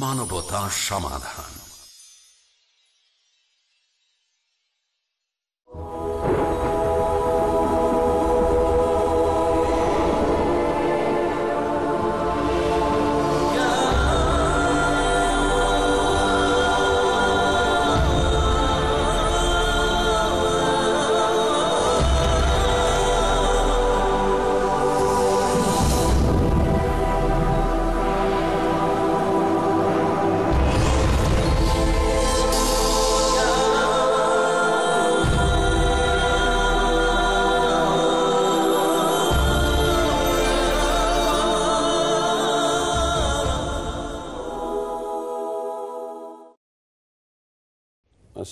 মানবতা সমাধান।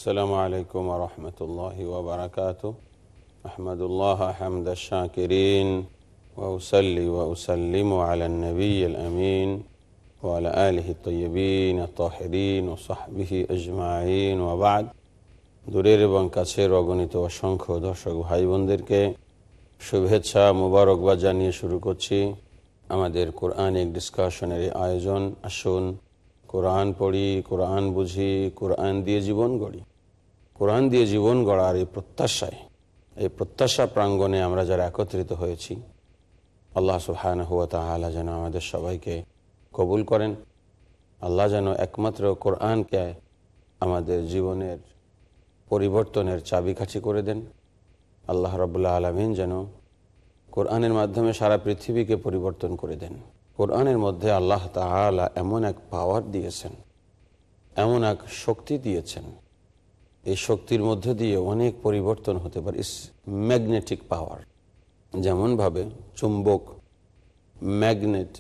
السلام عليكم ورحمة الله وبركاته أحمد الله حمد الشاكرين وأسلي وأسلم على النبي الأمين وعلى آله الطيبين الطاهرين وصحبه أجمعين وبعد দূরের এবং কাছের অগণিত অসংখ্য দর্শক ভাই বোনদেরকে শুভেচ্ছা মুবারকবাদ জানিয়ে শুরু করছি আমাদের কোরআনিক ডিসকাশনের আয়োজন আসুন কোরআন পড়ি কোরআন বুঝি কোরআন দিয়ে জীবন গড়ি কোরআন দিয়ে জীবন গড়ার এই প্রত্যাশায়, এই প্রত্যাশা প্রাঙ্গণে আমরা যারা একত্রিত হয়েছি, আল্লাহ সুহান হুয়া তাহলা যেন আমাদের সবাইকে কবুল করেন। আল্লাহ যেন একমাত্র কোরআনকে আমাদের জীবনের পরিবর্তনের চাবিকাঠি করে দেন। আল্লাহ রবুল্লাহ আলমিন যেন কোরআনের মাধ্যমে সারা পৃথিবীকে পরিবর্তন করে দেন। কোরআনের মধ্যে আল্লাহ তালা এমন এক পাওয়ার দিয়েছেন, এমন এক শক্তি দিয়েছেন এই শক্তির মধ্যে দিয়ে অনেক পরিবর্তন হতে পারে। ইস ম্যাগনেটিক পাওয়ার যেমনভাবে চুম্বক ম্যাগনেট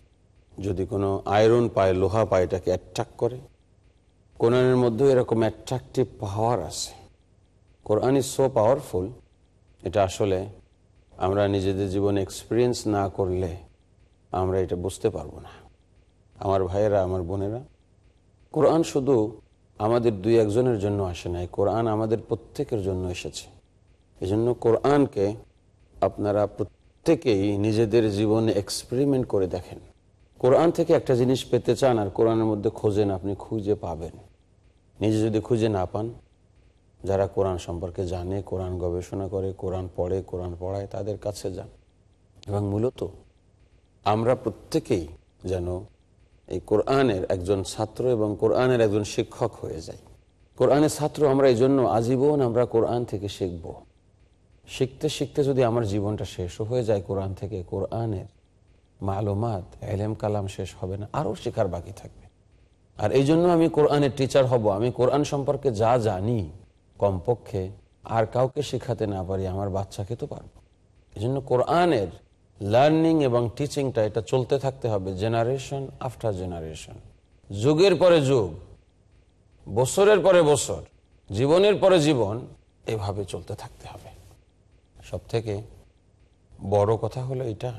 যদি কোনো আয়রন পায়, লোহা পায়, এটাকে অ্যাট্রাক্ট করে। কোরআনের মধ্যে এরকম অ্যাট্রাকটিভ পাওয়ার আছে। কোরআন ইজ সো পাওয়ারফুল এটা আসলে আমরা নিজেদের জীবনে এক্সপিরিয়েন্স না করলে আমরা এটা বুঝতে পারব না। আমার ভাইয়েরা, আমার বোনেরা, কোরআন শুধু আমাদের দুই একজনের জন্য আসে নাই, কোরআন আমাদের প্রত্যেকের জন্য এসেছে। এজন্য কোরআনকে আপনারা প্রত্যেকেই নিজেদের জীবনে এক্সপেরিমেন্ট করে দেখেন। কোরআন থেকে একটা জিনিস পেতে চান আর কোরআনের মধ্যে খোঁজেন, আপনি খুঁজে পাবেন। নিজে যদি খুঁজে না পান, যারা কোরআন সম্পর্কে জানে, কোরআন গবেষণা করে, কোরআন পড়ে, কোরআন পড়ায়, তাদের কাছে যান। এবং মূলত আমরা প্রত্যেকেই যেন এই কোরআনের একজন ছাত্র এবং কোরআনের একজন শিক্ষক হয়ে যাই কোরআনের ছাত্র আমরা এই জন্য আজীবন আমরা কোরআন থেকে শিখব। শিখতে শিখতে যদি আমার জীবনটা শেষও হয়ে যায় কোরআন থেকে, কোরআনের মালুমাত, এলেম কালাম শেষ হবে না, আরও শেখার বাকি থাকবে। আর এই জন্য আমি কোরআনের টিচার হব, আমি কোরআন সম্পর্কে যা জানি কমপক্ষে আর কাউকে শেখাতে না পারি, আমার বাচ্চাকে তো পারব। এই জন্য কোরআনের লার্নিং এবং টিচিংটা এটা চলতে থাকতে হবে জেনারেশন আফটার জেনারেশন যুগের পরে যুগ, বছরের পরে বছর, জীবনের পরে জীবন, এভাবে চলতে থাকতে হবে। সব থেকে বড় কথা হলো এটা,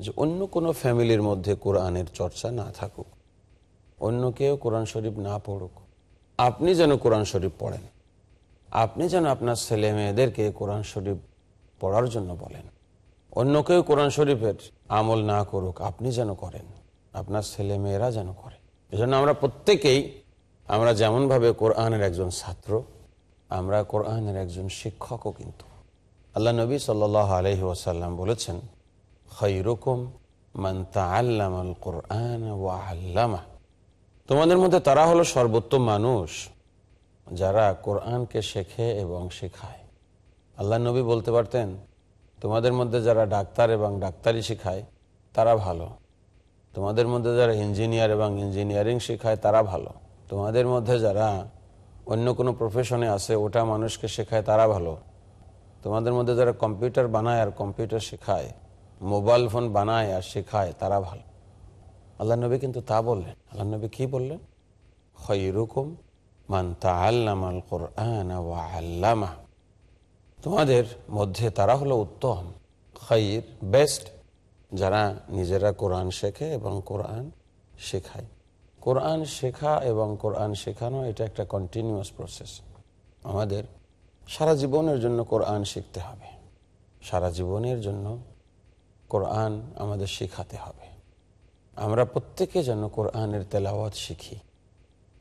যে অন্য কোনো ফ্যামিলির মধ্যে কোরআনের চর্চা না থাকুক, অন্য কেউ কোরআন শরীফ না পড়ুক, আপনি যেন কোরআন শরীফ পড়েন, আপনি যেন আপনার ছেলে মেয়েদেরকে কোরআন শরীফ পড়ার জন্য বলেন। অন্য কেউ কোরআন শরীফের আমল না করুক, আপনি যেন করেন। আপনার ছেলে মেয়েরা যেন করে। এজন্য আমরা প্রত্যেকেই, আমরা যেমনভাবে কোরআনের একজন ছাত্র, আমরা কোরআনের একজন শিক্ষকও কিন্তু। আল্লাহ নবী সাল আলহি ওসাল্লাম বলেছেন খৈরকম মান্তা আল্লাম আল কোরআন ও আল্লামা। তোমাদের মধ্যে তারা হলো সর্বোত্তম মানুষ যারা কোরআনকে শেখে এবং শেখায়। আল্লাহ নবী বলতে পারতেন তোমাদের মধ্যে যারা ডাক্তার এবং ডাক্তারি শেখায়, তারা ভালো। তোমাদের মধ্যে যারা ইঞ্জিনিয়ার এবং ইঞ্জিনিয়ারিং শেখায়, তারা ভালো। তোমাদের মধ্যে যারা অন্য কোনো প্রফেশনে আছে, ওটা মানুষকে শেখায়, তারা ভালো। তোমাদের মধ্যে যারা কম্পিউটার বানায় আর কম্পিউটার শেখায় মোবাইল ফোন বানায় আর শেখায়, তারা ভালো। আল্লাহ নবী কিন্তু তা বললেন। আল্লাহ নবী কি বললেন? খৈরুকুম মান তাল্লামাল কোরআন আল্লামা তোমাদের মধ্যে তারা হলো উত্তম খৈর বেস্ট যারা নিজেরা কোরআন শেখে এবং কোরআন শেখায়। কোরআন শেখা এবং কোরআন শেখানো এটা একটা কন্টিনিউয়াস প্রসেস আমাদের সারা জীবনের জন্য কোরআন শিখতে হবে। সারা জীবনের জন্য কোরআন আমাদের শেখাতে হবে। আমরা প্রত্যেকে যেন কোরআনের তেলাওয়াত শিখি।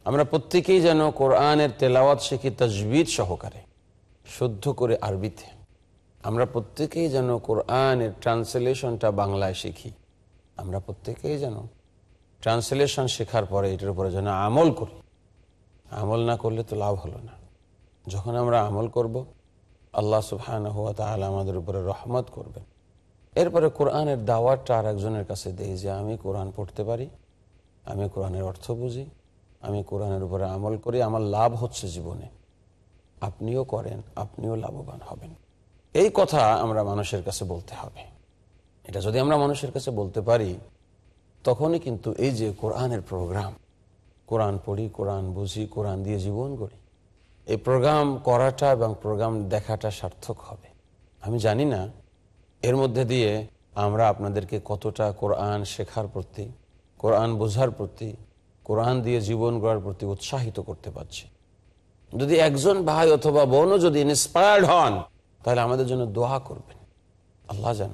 আমরা প্রত্যেকেই যেন কোরআনের তেলাওয়াত শিখি তজবিদ সহকারে। শুদ্ধ করে আরবিতে। আমরা প্রত্যেকেই যেন কোরআনের ট্রান্সলেশনটা বাংলায় শিখি। আমরা প্রত্যেকেই যেন ট্রান্সলেশন শেখার পরে এটার উপরে যেন আমল করি। আমল না করলে তো লাভ হলো না। যখন আমরা আমল করব, আল্লাহ সুবহান হুয়া তাহলে আমাদের উপরে রহমত করবেন। এরপরে কোরআনের দাওয়াতটা আর একজনের কাছে দেই যে, আমি কোরআন পড়তে পারি, আমি কোরআনের অর্থ বুঝি, আমি কোরআনের উপরে আমল করি, আমার লাভ হচ্ছে জীবনে। আপনিও করেন, আপনিও লাভবান হবেন। এই কথা আমরা মানুষের কাছে বলতে হবে। এটা যদি আমরা মানুষের কাছে বলতে পারি, তখনই কিন্তু এই যে কোরআনের প্রোগ্রাম, কোরআন পড়ি, কোরআন বুঝি, কোরআন দিয়ে জীবন গড়ি, এই প্রোগ্রাম করাটা এবং প্রোগ্রাম দেখাটা সার্থক হবে। আমি জানি না, এর মধ্যে দিয়ে আমরা আপনাদেরকে কতটা কোরআন শেখার প্রতি, কোরআন বোঝার প্রতি, কোরআন দিয়ে জীবন গড়ার প্রতি উৎসাহিত করতে পারছি। যদি একজন ভাই অথবা বোনও যদি ইন্সপায়ার্ড হন, তাহলে আমাদের জন্য দোয়া করবেন। আল্লাহ যেন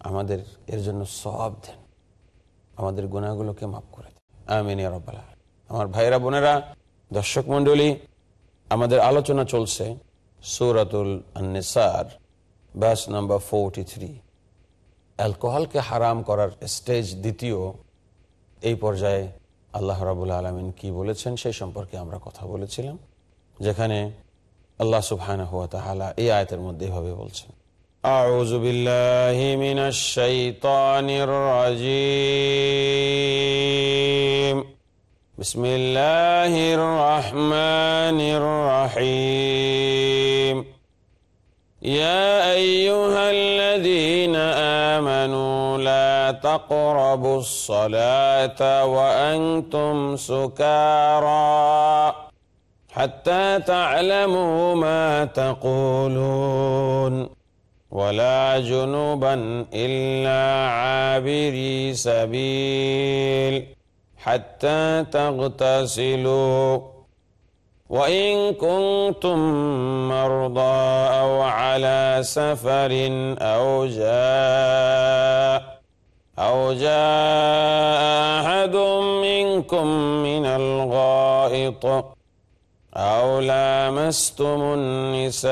আমাদের এর জন্য সব দেন। আমাদের গুণাগুলোকে মাফ করে দেন। আমিন। আমার ভাইরা বোনেরা, দর্শক মণ্ডলী, আমাদের আলোচনা চলছে সৌরাতুল আন্নেসার ব্যাস নাম্বার ফোরটি থ্রি অ্যালকোহলকে হারাম করার স্টেজ দ্বিতীয় এই পর্যায়ে আল্লাহ রাবুল আলমিন কি বলেছেন সেই সম্পর্কে আমরা কথা বলেছিলাম যেখানে আল্লাহ সুবহান হুয়া তাহালা এই আয়তের মধ্যে এভাবে বলছেন أعوذ بالله من الشيطان الرجيم بسم الله الرحمن الرحيم يا أيها الذين آمنوا لا تقربوا الصلاة وأنتم سكارى. حتى تعلموا ما تقولون. ولا جنبا إلا عابري سبيل. حتى تغتسلوا. وإن كنتم مرضى أو على سفر أو جاء. أو جاء أحد منكم من الغائط أو لامستم النساء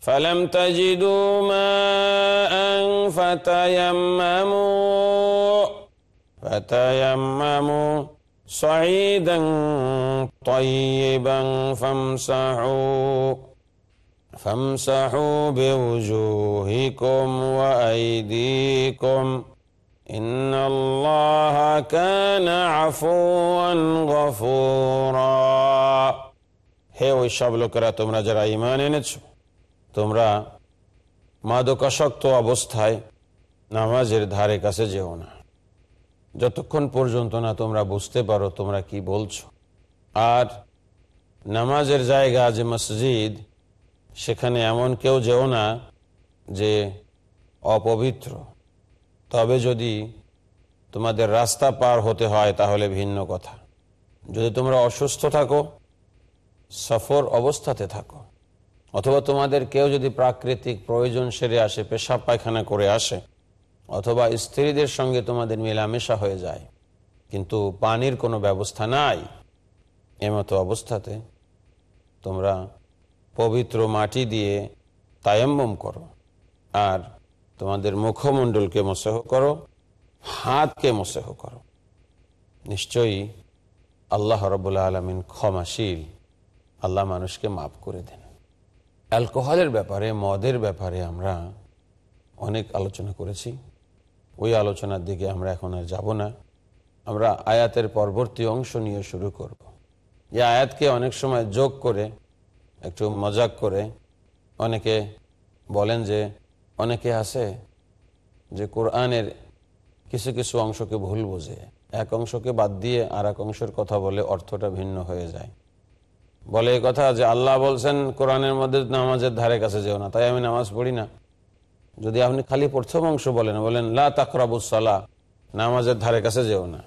فلم تجدوا ماء فتيمموا فتيمموا صعيدا طيبا فامسحوا فامسحوا بوجوهكم وأيديكم إن الله كان عفوا غفورا হে ওই সব লোকেরা তোমরা যারা ইমান এনেছ তোমরা মাদকাসক্ত অবস্থায় নামাজের ধারে কাছে যেও না যতক্ষণ পর্যন্ত না তোমরা বুঝতে পারো তোমরা কি বলছো আর নামাজের জায়গা যে মসজিদ সেখানে এমন কেউ যেও না যে অপবিত্র। তবে যদি তোমাদের রাস্তা পার হতে হয় তাহলে ভিন্ন কথা। যদি তোমরা অসুস্থ থাকো, সফর অবস্থাতে থাকো, অথবা তোমাদের কেউ যদি প্রাকৃতিক প্রয়োজন সেরে আসে, পেশাব পায়খানা করে আসে, অথবা স্ত্রীদের সঙ্গে তোমাদের মেলামেশা হয়ে যায়, কিন্তু পানির কোনো ব্যবস্থা নাই, এমতো অবস্থাতে তোমরা পবিত্র মাটি দিয়ে তায়াম্বম করো। আর তোমাদের মুখমণ্ডলকে মসেহ করো, হাতকে মসেহ করো। নিশ্চয়ই আল্লাহ রবুল্লা আলমিন ক্ষমাশীল। আল্লাহ মানুষকে মাফ করে দেন। অ্যালকোহলের ব্যাপারে, মদের ব্যাপারে আমরা অনেক আলোচনা করেছি। ওই আলোচনার দিকে আমরা এখন আর যাব না। আমরা আয়াতের পরবর্তী অংশ নিয়ে শুরু করব। এই আয়াতকে অনেক সময় যোগ করে একটু মজাক করে অনেকে বলেন যে, অনেকে আছে যে কোরআনের কিছু কিছু অংশকে ভুল বোঝে। এক অংশকে বাদ দিয়ে আর এক অংশের কথা বলে অর্থটা ভিন্ন হয়ে যায়। বলে এই কথা যে আল্লাহ বলছেন, কোরআনের মধ্যে নামাজের ধারে কাছে যেও না, তাই আমি নামাজ পড়ি না। যদি আপনি খালি প্রথম অংশ বলেন বলেন, লা তাকরাবুসালা নামাজের ধারে কাছে যেও না।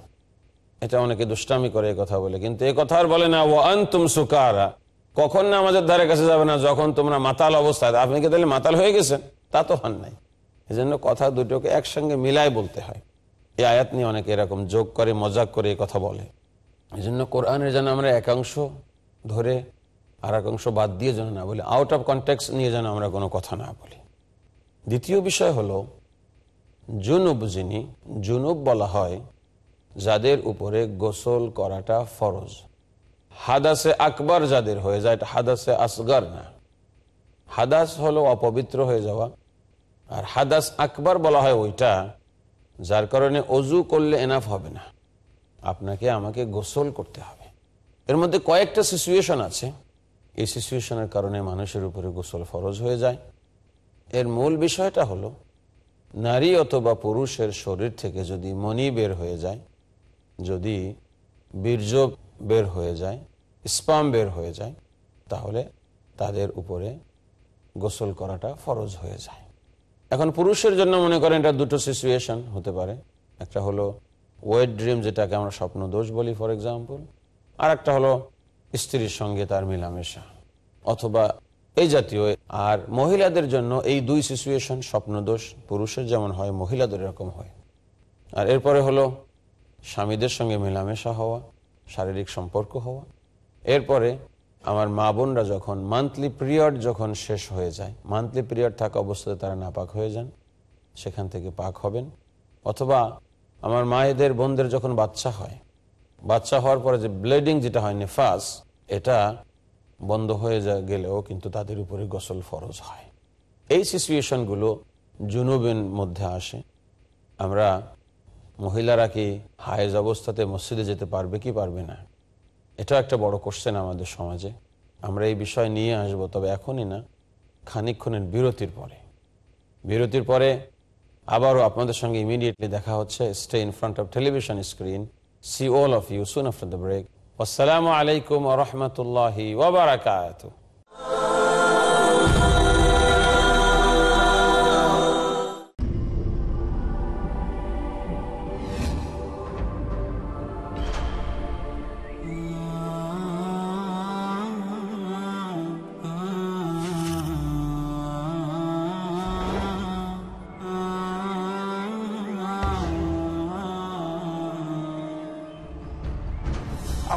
এটা অনেকে দুষ্টামি করে কথা বলে। কিন্তু এ কথা আর বলে না ও আন্তুম সুকারা। কখন নামাজের ধারে কাছে যাবে না, যখন তোমরা মাতাল অবস্থায়, আপনি কি তাহলে মাতাল হয়ে গেছেন? তা তো হন নাই। এজন্য কথা দুটোকে একসঙ্গে মিলাই বলতে হয়। এই আয়াত নিয়ে অনেকে এরকম যোগ করে, মজাক করে কথা বলে। এই জন্য কোরআনের যেন আমরা একাংশ ধরে আর একাংশ বাদ দিয়ে যেন না বলি আউট অফ কন্টেক্স নিয়ে যেন আমরা কোনো কথা না বলি। দ্বিতীয় বিষয় হলো, জুনুব যিনি, জুনুব বলা হয়, যাদের উপরে গোসল করাটা ফরজ। হাদাসে আকবর যাদের হয়ে যায়, এটা হাদাসে আসগর না। হাদাস হলো অপবিত্র হয়ে যাওয়া। আর হাদাস আকবর বলা হয় ওইটা, যার কারণে অজু করলে এনাফ হবে না। আপনাকে আমাকে গোসল করতে হবে। এর মধ্যে কয়েকটা সিচুয়েশন আছে। এই সিচুয়েশনের কারণে মানুষের উপরে গোসল ফরজ হয়ে যায়। এর মূল বিষয়টা হলো, নারী অথবা পুরুষের শরীর থেকে যদি মনি বের হয়ে যায়, যদি বীর্য বের হয়ে যায় স্পাম বের হয়ে যায়, তাহলে তাদের উপরে গোসল করাটা ফরজ হয়ে যায়। এখন পুরুষের জন্য মনে করেন এটা দুটো সিচুয়েশন হতে পারে। একটা হলো ওয়েট ড্রিম যেটাকে আমরা স্বপ্ন দোষ বলি ফর এক্সাম্পল আর একটা হলো স্ত্রীর সঙ্গে তার মিলামেশা। অথবা এই জাতীয়, আর মহিলাদের জন্য এই দুই সিচুয়েশন স্বপ্ন দোষ পুরুষের যেমন হয়, মহিলাদের এরকম হয়। আর এরপরে হলো স্বামীদের সঙ্গে মেলামেশা হওয়া, শারীরিক সম্পর্ক হওয়া। এরপরে আমার মা বোনরা যখন মান্থলি পিরিয়ড যখন শেষ হয়ে যায় মান্থলি পিরিয়ড থাকা অবস্থায় তারা নাপাক হয়ে যান, সেখান থেকে পাক হবেন। অথবা আমার মায়েদের বোনদের যখন বাচ্চা হয়, বাচ্চা হওয়ার পরে যে ব্লিডিং যেটা হয় নেফাস এটা বন্ধ হয়ে যা গেলেও কিন্তু তাদের উপরে গোসল ফরজ হয়। এই সিচুয়েশনগুলো জুনুবের মধ্যে আসে। আমরা মহিলারা কি হায়েজ অবস্থাতে মসজিদে যেতে পারবে কি পারবে না? এটা একটা বড় কোশ্চেন আমাদের সমাজে। আমরা এই বিষয় নিয়ে আসব, তবে এখনই না খানিক্ষণের বিরতির পরে। বিরতির পরে আবারও আপনাদের সঙ্গে ইমিডিয়েটলি দেখা হচ্ছে stay in front of television screen see all of you soon after the break আসসালামু আলাইকুম রহমতুল্লাহি ওবরাকাত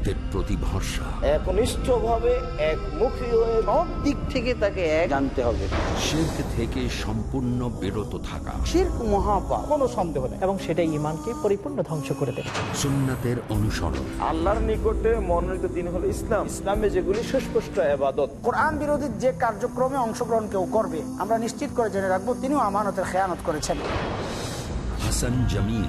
একত্রের প্রতি ভরসা একনিষ্ঠভাবে একমুখী হয়ে সব দিক থেকে তাকে এক জানতে হবে। শির্ক থেকে সম্পূর্ণ বিরত থাকা। শির্ক মহাপাপ কোনো সন্দেহ নেই। এবং সেটা ইমানকে পরিপূর্ণ ধ্বংস করে দেবে। সুন্নাতের অনুসরণ। আল্লাহর নিকটে মনোনীত দিন হলো ইসলাম। ইসলামে যেগুলি সুস্পষ্ট আবাদত কোরআন বিরোধী যে কার্যক্রমে অংশগ্রহণ কেউ করবে আমরা নিশ্চিত করে জেনে রাখব তিনিও আমানতের খেয়ানত করেছেন। Hasan Jamil.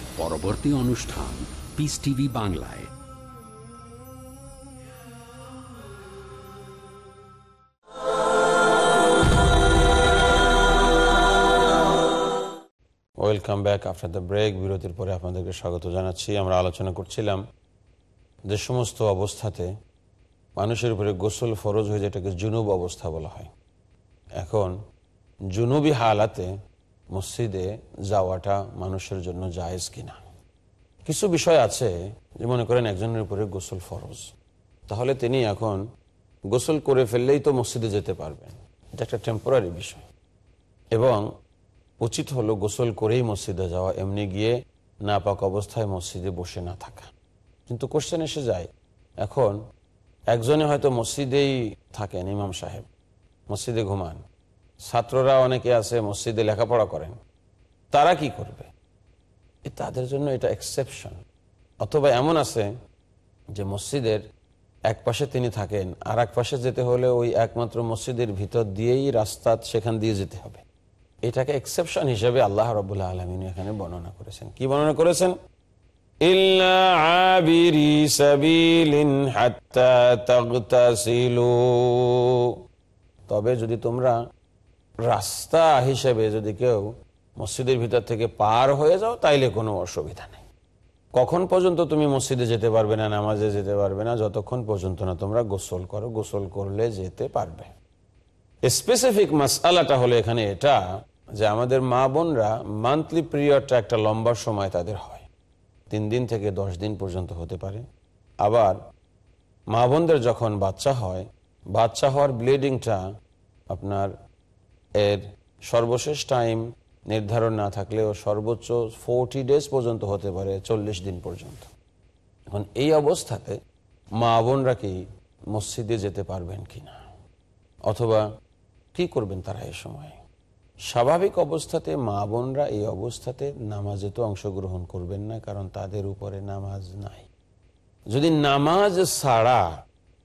পরবর্তী অনুষ্ঠান পিস টিভি বাংলায়। Welcome back after the break বিরতির পরে আপনাদেরকে স্বাগত জানাচ্ছি। আমরা আলোচনা করছিলাম যে সমস্ত অবস্থাতে মানুষের উপরে গোসল ফরজ হয়ে যেটাকে জুনুব অবস্থা বলা হয়। এখন জুনুবি হালাতে মসজিদে যাওয়াটা মানুষের জন্য জায়েজ কিনা? কিছু বিষয় আছে যে মনে করেন একজনের উপরে গোসল ফরজ। তাহলে তিনি এখন গোসল করে ফেললেই তো মসজিদে যেতে পারবেন। এটা একটা টেম্পোরারি বিষয়। এবং উচিত হলো গোসল করেই মসজিদে যাওয়া, এমনি গিয়ে নাপাক অবস্থায় মসজিদে বসে না থাকা। কিন্তু কোশ্চেন এসে যায়, এখন একজনে হয়তো মসজিদেই থাকেন ইমাম সাহেব, মসজিদে ঘুমান। ছাত্ররা অনেকে আছে মসজিদে লেখাপড়া করেন। তারা কি করবে? তাদের জন্য এটা এক্সেপশন অথবা এমন আছে যে মসজিদের এক পাশে তিনি থাকেন আর এক পাশে যেতে হলে ওই একমাত্র মসজিদের ভিতর দিয়েই রাস্তা সেখান দিয়ে যেতে হবে। এটাকে এক্সেপশন হিসেবে আল্লাহ রবুল্লাহ আলমিন এখানে বর্ণনা করেছেন। কি বর্ণনা করেছেন? তবে যদি তোমরা রাস্তা হিসেবে যদি কেউ মসজিদের ভিতর থেকে পার হয়ে যাও, তাইলে কোনো অসুবিধা নেই। কখন পর্যন্ত তুমি মসজিদে যেতে পারবে না, নামাজে যেতে পারবে না, যতক্ষণ পর্যন্ত না তোমরা গোসল করো, গোসল করলে যেতে পারবে। স্পেসিফিক মাসালাটা হলো এখানে এটা যে আমাদের মা বোনরা মান্থলি পিরিয়ডটা একটা লম্বা সময় তাদের হয়। তিন দিন থেকে দশ দিন পর্যন্ত হতে পারে। আবার মা বোনদের যখন বাচ্চা হয়, বাচ্চা হওয়ার ব্লিডিংটা আপনার এর সর্বশেষ টাইম নির্ধারণ না থাকলেও সর্বোচ্চ ফোরটি ডেজ পর্যন্ত হতে পারে চল্লিশ দিন পর্যন্ত। এখন এই অবস্থাতে মা বোনরা কি মসজিদে যেতে পারবেন কি না অথবা কি করবেন তারা এই সময়? স্বাভাবিক অবস্থাতে মা বোনরা এই অবস্থাতে নামাজে তো অংশগ্রহণ করবেন না, কারণ তাদের উপরে নামাজ নাই। যদি নামাজ ছাড়া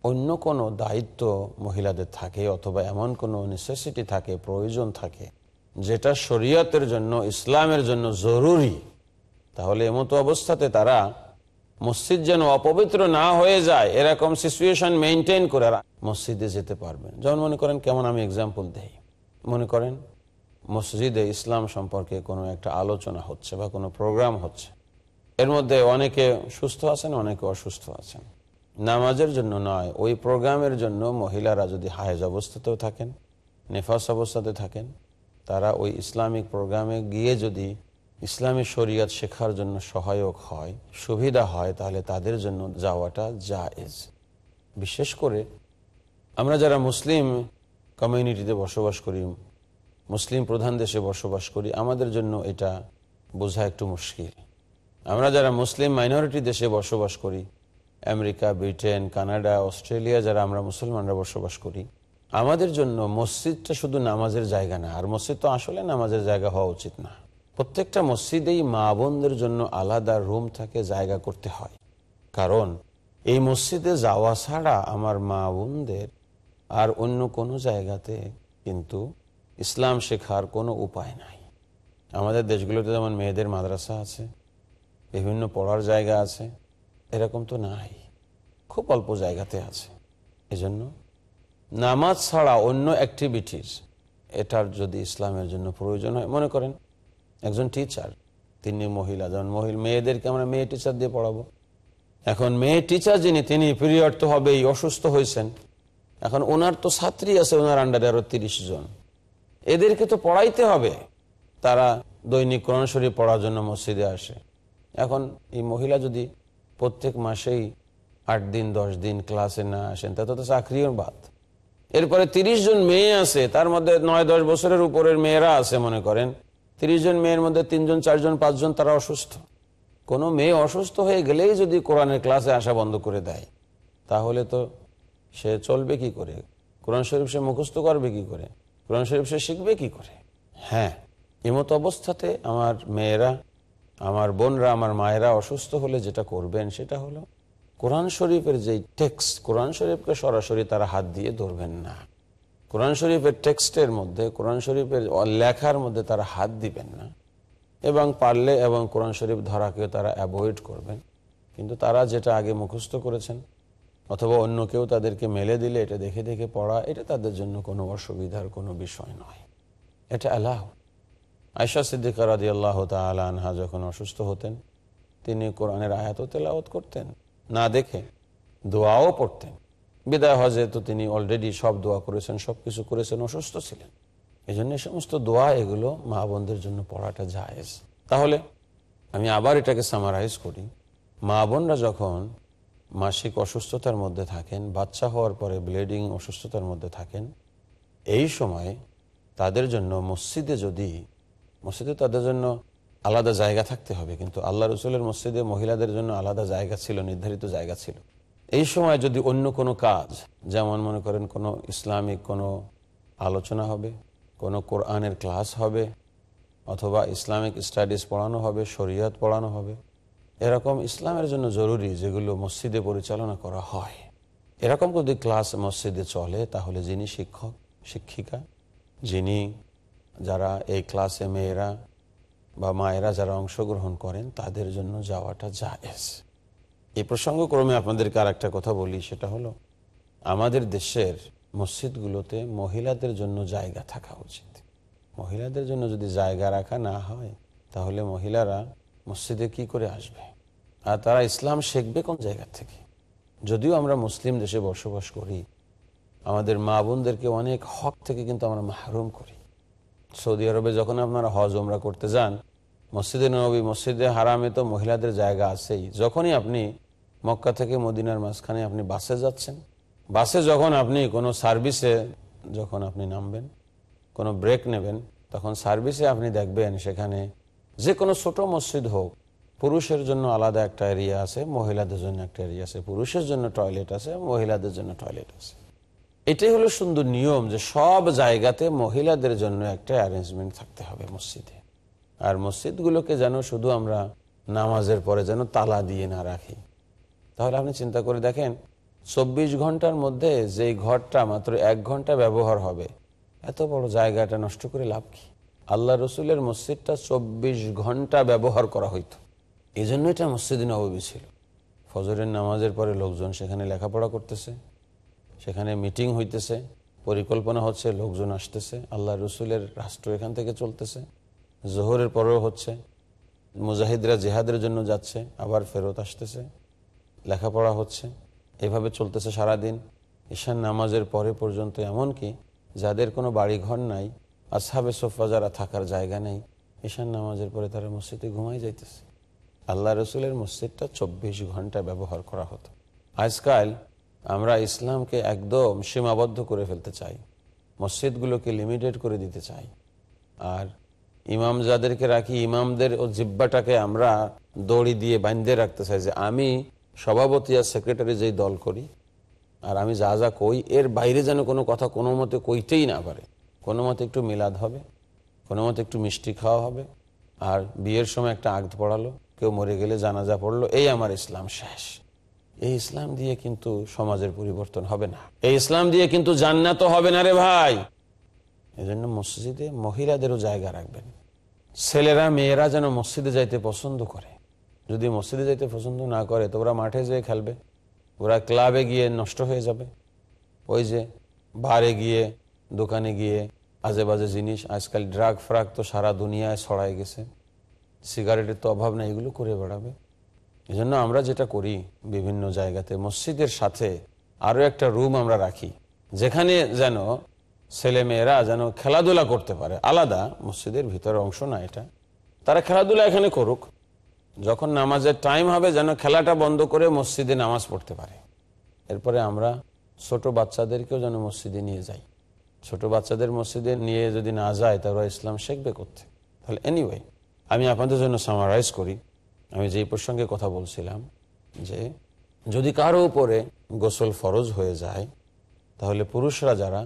অন্য কোনো দায়িত্ব মহিলাদের থাকে অথবা এমন কোনো নেসেসিটি থাকে, প্রয়োজন থাকে, যেটা শরীয়তের জন্য, ইসলামের জন্য জরুরি, তাহলে এমতো অবস্থাতে তারা মসজিদ যেন অপবিত্র না হয়ে যায়, এরকম সিচুয়েশন মেনটেন করে মসজিদে যেতে পারবেন। যেমন মনে করেন, কেমন আমি এক্সাম্পল দেই। মনে করেন, মসজিদে ইসলাম সম্পর্কে কোনো একটা আলোচনা হচ্ছে বা কোনো প্রোগ্রাম হচ্ছে। এর মধ্যে অনেকে সুস্থ আছেন, অনেকে অসুস্থ আছেন। নামাজের জন্য নয়, ওই প্রোগ্রামের জন্য মহিলারা যদি হায়েজ অবস্থাতেও থাকেন, নেফাস অবস্থাতে থাকেন, তারা ওই ইসলামিক প্রোগ্রামে গিয়ে যদি ইসলামী শরিয়ত শেখার জন্য সহায়ক হয়, সুবিধা হয়, তাহলে তাদের জন্য যাওয়াটা জায়েজ। বিশেষ করে আমরা যারা মুসলিম কমিউনিটিতে বসবাস করি, মুসলিম প্রধান দেশে বসবাস করি, আমাদের জন্য এটা বোঝা একটু মুশকিল। আমরা যারা মুসলিম মাইনরিটি দেশে বসবাস করি আমেরিকা, ব্রিটেন, কানাডা, অস্ট্রেলিয়া, যারা আমরা মুসলমানরা বসবাস করি, আমাদের জন্য মসজিদটা শুধু নামাজের জায়গা না, আর মসজিদ তো আসলে নামাজের জায়গা হওয়া উচিত না। প্রত্যেকটা মসজিদেই মা বোনদের জন্য আলাদা রুম থাকে, জায়গা করতে হয়। কারণ এই মসজিদে যাওয়া ছাড়া আমার মা বোনদের আর অন্য কোনো জায়গাতে কিন্তু ইসলাম শেখার কোনো উপায় নাই। আমাদের দেশগুলোতে যেমন মেয়েদের মাদ্রাসা আছে, বিভিন্ন পড়ার জায়গা আছে এরকম তো নাই। খুব অল্প জায়গাতে আছে। এজন্য নামাজ ছাড়া অন্য অ্যাক্টিভিটিস এটার যদি ইসলামের জন্য প্রয়োজন হয়, মনে করেন একজন টিচার তিনি মহিলা, যেমন মহিলা, মেয়েদেরকে আমরা মেয়ে টিচার দিয়ে পড়াবো। এখন মেয়ে টিচার যিনি, তিনি পিরিয়ড তো হবেই, অসুস্থ হয়েছেন। এখন ওনার তো ছাত্রী আছে, ওনার আন্ডারে আরও তিরিশ জন। এদেরকে তো পড়াইতে হবে। তারা দৈনিক কোরআন শরীফ পড়ার জন্য মসজিদে আসে। এখন এই মহিলা যদি প্রত্যেক মাসেই আট দিন, দশ দিন ক্লাসে না আসেন, তা তো চাকরিও বাদ। এরপরে তিরিশ জন মেয়ে আছে, তার মধ্যে নয়, দশ বছরের উপরের মেয়েরা আছে, মনে করেন। তিরিশ জন মেয়ের মধ্যে তিনজন চারজন পাঁচজন তারা অসুস্থ। কোনো মেয়ে অসুস্থ হয়ে গেলেই যদি কোরআনের ক্লাসে আসা বন্ধ করে দেয়, তাহলে তো সে চলবে কি করে? কোরআন শরীফ সে মুখস্থ করবে কি করে? কোরআন শরীফ সে শিখবে কি করে? হ্যাঁ এমতো অবস্থাতে আমার মেয়েরা আমার বোনরা, আমার মায়েরা অসুস্থ হলে যেটা করবেন সেটা হলো কোরআন শরীফের যেই টেক্সট কোরআন শরীফকে সরাসরি তারা হাত দিয়ে ধরবেন না। কোরআন শরীফের টেক্সটের মধ্যে, কোরআন শরীফের লেখার মধ্যে তারা হাত দিবেন না। এবং পারলে এবং কোরআন শরীফ ধরাকেও তারা অ্যাভয়েড করবেন। কিন্তু তারা যেটা আগে মুখস্থ করেছেন, অথবা অন্য কেউ তাদেরকে মেলে দিলে, এটা দেখে দেখে পড়া, এটা তাদের জন্য কোনো অসুবিধার কোনো বিষয় নয়। এটা আল্লাহ আয়সা সিদ্দিকা রাজি আল্লাহ আনহা যখন অসুস্থ হতেন, তিনি কোরআনের আয়াত তেলাওত করতেন, না দেখে দোয়াও পড়তেন। বিদায় হজে তো তিনি অলরেডি সব দোয়া করেছেন সব কিছু করেছেন, অসুস্থ ছিলেন। এই জন্য সমস্ত দোয়া এগুলো মা বোনদের জন্য পড়াটা জায়েজ। তাহলে আমি আবার এটাকে সামারাইজ করি। মা বোনরা যখন মাসিক অসুস্থতার মধ্যে থাকেন, বাচ্চা হওয়ার পরে ব্লিডিং অসুস্থতার মধ্যে থাকেন, এই সময় তাদের জন্য মসজিদে যদি মসজিদে তাদের জন্য আলাদা জায়গা থাকতে হবে, কিন্তু আল্লাহ রসুলের মসজিদে মহিলাদের জন্য আলাদা জায়গা ছিল, নির্ধারিত জায়গা ছিল। এই সময় যদি অন্য কোনো কাজ, যেমন মনে করেন কোনো ইসলামিক কোনো আলোচনা হবে, কোনো কোরআনের ক্লাস হবে, অথবা ইসলামিক স্টাডিজ পড়ানো হবে, শরীয়ত পড়ানো হবে, এরকম ইসলামের জন্য জরুরি যেগুলো মসজিদে পরিচালনা করা হয়। এরকম যদি ক্লাস মসজিদে চলে, তাহলে যিনি শিক্ষক, শিক্ষিকা, যিনি যারা এই ক্লাসে মেয়েরা বা মায়েরা যারা অংশগ্রহণ করেন, তাদের জন্য যাওয়াটা জায়েজ। এই প্রসঙ্গক্রমে আপনাদেরকে আর একটা কথা বলি, সেটা হলো, আমাদের দেশের মসজিদগুলোতে মহিলাদের জন্য জায়গা থাকা উচিত। মহিলাদের জন্য যদি জায়গা রাখা না হয়, তাহলে মহিলারা মসজিদে কি করে আসবে? আর তারা ইসলাম শিখবে কোন জায়গা থেকে? যদিও আমরা মুসলিম দেশে বসবাস করি, আমাদের মা বোনদেরকে অনেক হক থেকে কিন্তু আমরা মাহরুম করি। সৌদি আরবে যখন আপনারা হজ ওমরা করতে যান, মসজিদে নবী, মসজিদে হারামে তো মহিলাদের জায়গা আছেই। যখনই আপনি মক্কা থেকে মদিনার মাঝখানে আপনি বাসে যাচ্ছেন, বাসে যখন আপনি কোনো সার্ভিসে যখন আপনি নামবেন, কোনো ব্রেক নেবেন, তখন সার্ভিসে আপনি দেখবেন সেখানে যে কোনো ছোট মসজিদ হোক, পুরুষের জন্য আলাদা একটা এরিয়া আছে, মহিলাদের জন্য একটা এরিয়া আছে, পুরুষের জন্য টয়লেট আছে, মহিলাদের জন্য টয়লেট আছে। এটাই হলো সুন্দর নিয়ম যে সব জায়গাতে মহিলাদের জন্য একটা অ্যারেঞ্জমেন্ট থাকতে হবে মসজিদে। আর মসজিদগুলোকে যেন শুধু আমরা নামাজের পরে যেন তালা দিয়ে না রাখি। তাহলে আপনি চিন্তা করে দেখেন, চব্বিশ ঘণ্টার মধ্যে যেই ঘরটা মাত্র এক ঘণ্টা ব্যবহার হবে, এত বড় জায়গাটা নষ্ট করে লাভ কি? আল্লাহ রসুলের মসজিদটা চব্বিশ ঘণ্টা ব্যবহার করা হইতো। এই জন্য এটা মসজিদ নবী ছিল। ফজরের নামাজের পরে লোকজন সেখানে লেখাপড়া করতেছে। সেখানে মিটিং হইতেছে, পরিকল্পনা হচ্ছে, লোকজন আসতেছে, আল্লাহ রসুলের রাষ্ট্র এখান থেকে চলতেছে, জোহরের পরেও হচ্ছে, মুজাহিদরা জেহাদের জন্য যাচ্ছে, আবার ফেরত আসতেছে, লেখাপড়া হচ্ছে, এভাবে চলতেছে সারাদিন, ঈশান নামাজের পরে পর্যন্ত এমনকি যাদের কোনো বাড়ি ঘর নাই আসাবে সোফা যারা থাকার জায়গা নেই, ঈশান নামাজের পরে তারা মসজিদে ঘুমাই যাইতেছে। আল্লাহ রসুলের মসজিদটা চব্বিশ ঘণ্টা ব্যবহার করা হতো। আজকাল আমরা ইসলামকে একদম সীমাবদ্ধ করে ফেলতে চাই। মসজিদগুলোকে লিমিটেড করে দিতে চাই। আর ইমাম যাদেরকে রাখি, ইমামদের ও জিব্বাটাকে আমরা দড়ি দিয়ে বাঁধে রাখতে চাই যে আমি সভাপতি আর সেক্রেটারি যেই দল করি, আর আমি যা যা কই, এর বাইরে যেন কোনো কথা কোনো মতে কইতেই না পারে। কোনো মতে একটু মিলাদ হবে, কোনো মতে একটু মিষ্টি খাওয়া হবে, আর বিয়ের সময় একটা আগ পড়ালো, কেউ মরে গেলে জানাজা পড়ল, এই আমার ইসলাম শেষ। এই ইসলাম দিয়ে কিন্তু সমাজের পরিবর্তন হবে না। এই ইসলাম দিয়ে কিন্তু জান্নাত হবে না রে ভাই। এজন্য মসজিদে মহিলাদেরও জায়গা রাখবেন। ছেলেরা, মেয়েরা যেন মসজিদে যাইতে পছন্দ করে। যদি মসজিদে যাইতে পছন্দ না করে, তো ওরা মাঠে যেয়ে খেলবে। ওরা ক্লাবে গিয়ে নষ্ট হয়ে যাবে। ওই যে বারে গিয়ে, দোকানে গিয়ে আজে বাজে জিনিস, আজকাল ড্রাগ ফ্রাগ তো সারা দুনিয়ায় ছড়াই গেছে। সিগারেটের তো অভাব নেই, এগুলো করে বেড়াবে। এই জন্য আমরা যেটা করি বিভিন্ন জায়গাতে, মসজিদের সাথে আরও একটা রুম আমরা রাখি, যেখানে যেন ছেলে মেয়েরা যেন খেলাধুলা করতে পারে। আলাদা, মসজিদের ভিতরে অংশ না এটা। তারা খেলাধুলা এখানে করুক, যখন নামাজের টাইম হবে যেন খেলাটা বন্ধ করে মসজিদে নামাজ পড়তে পারে। এরপরে আমরা ছোট বাচ্চাদেরকেও যেন মসজিদে নিয়ে যাই। ছোট বাচ্চাদের মসজিদে নিয়ে যদি না যায়, তারা ইসলাম শিখবে করতে তাহলে এনিওয়ে আমি আপনাদের জন্য সামারাইজ করি। আমি যেই প্রসঙ্গে কথা বলছিলাম যে যদি কারও উপরে গোসল ফরজ হয়ে যায়, তাহলে পুরুষরা যারা,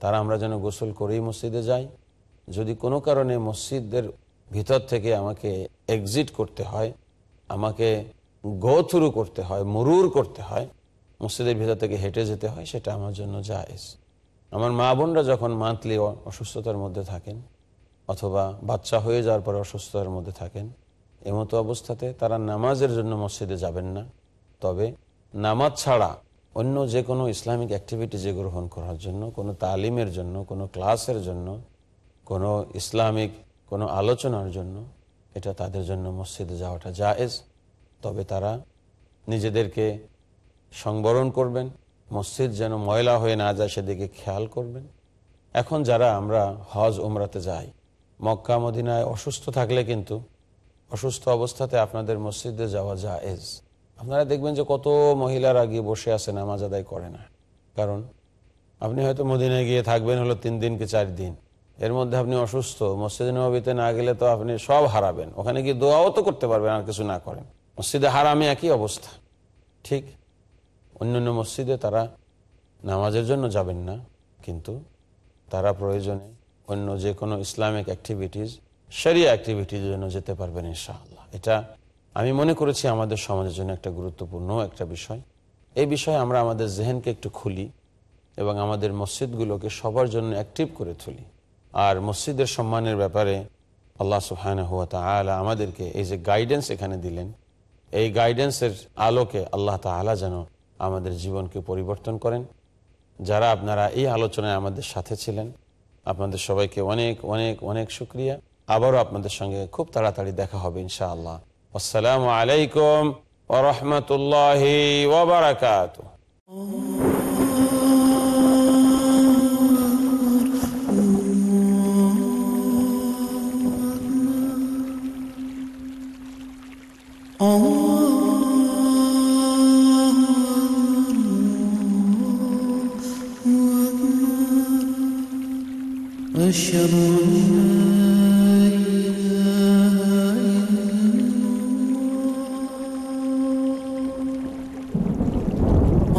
তারা আমরা যেন গোসল করেই মসজিদে যাই। যদি কোনো কারণে মসজিদের ভিতর থেকে আমাকে এক্সিট করতে হয়, আমাকে গো থ্রু করতে হয়, মরুর করতে হয়, মসজিদের ভিতর থেকে হেঁটে যেতে হয়, সেটা আমার জন্য জায়েজ। আমার মা বোনরা যখন মান্থলি অসুস্থতার মধ্যে থাকেন, অথবা বাচ্চা হয়ে যাওয়ার পরে অসুস্থতার মধ্যে থাকেন এমতো অবস্থাতে তারা নামাজের জন্য মসজিদে যাবেন না। তবে নামাজ ছাড়া অন্য যে কোনো ইসলামিক অ্যাক্টিভিটিজে গ্রহণ করার জন্য, কোনো তালিমের জন্য, কোনো ক্লাসের জন্য, কোনো ইসলামিক কোনো আলোচনার জন্য এটা তাদের জন্য মসজিদে যাওয়াটা জায়েজ। তবে তারা নিজেদেরকে সংবরণ করবেন, মসজিদ যেন ময়লা হয়ে না যায় সেদিকে খেয়াল করবেন। এখন যারা আমরা হজ, উমরাতে যাই, মক্কা, মদিনায় অসুস্থ থাকলে কিন্তু অসুস্থ অবস্থাতে আপনাদের মসজিদে যাওয়া জায়েজ। আপনারা দেখবেন যে কত মহিলারা গিয়ে বসে আছে, নামাজ আদায় করে না। কারণ আপনি হয়তো মদিনায় গিয়ে থাকবেন হলো তিন দিন কি চার দিন। এর মধ্যে আপনি অসুস্থ, মসজিদ নবীতে না গেলে তো আপনি সব হারাবেন। ওখানে গিয়ে দোয়াও তো করতে পারবেন, আর কিছু না করেন। মসজিদে হারামে একই অবস্থা। ঠিক অন্যান্য মসজিদে তারা নামাজের জন্য যাবেন না, কিন্তু তারা প্রয়োজনে অন্য যে কোনো ইসলামিক অ্যাক্টিভিটিস সেরিয়া অ্যাক্টিভিটির জন্য যেতে পারবেন ইনশাআল্লাহ। এটা আমি মনে করেছি আমাদের সমাজের জন্য একটা গুরুত্বপূর্ণ একটা বিষয়। এই বিষয়ে আমরা আমাদের জেহেনকে একটু খুলি এবং আমাদের মসজিদগুলোকে সবার জন্য অ্যাক্টিভ করে তুলি। আর মসজিদের সম্মানের ব্যাপারে আল্লাহ সুহান হুয়া তালা আমাদেরকে এই যে গাইডেন্স এখানে দিলেন, এই গাইডেন্সের আলোকে আল্লাহ তালা যেন আমাদের জীবনকে পরিবর্তন করেন। যারা আপনারা এই আলোচনায় আমাদের সাথে ছিলেন, আপনাদের সবাইকে অনেক অনেক অনেক শুক্রিয়া। আবারও আপনাদের সঙ্গে খুব তাড়াতাড়ি দেখা হবে ইনশাআল্লাহ আসসালামু আলাইকুম ওরহমতুল্লাহ ওবরাকাত أشهد أن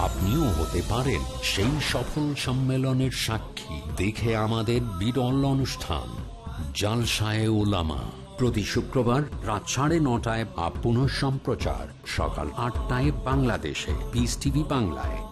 আপনিও হতে পারেন সেই সফল সম্মেলনের সাক্ষী। দেখে আমাদের বিরল অনুষ্ঠান। জালসায় ওলামা। প্রতি শুক্রবার রাত সাড়ে নটায় আপ সম্প্রচার সকাল আটটায় বাংলাদেশে। পিস টিভি বাংলায়।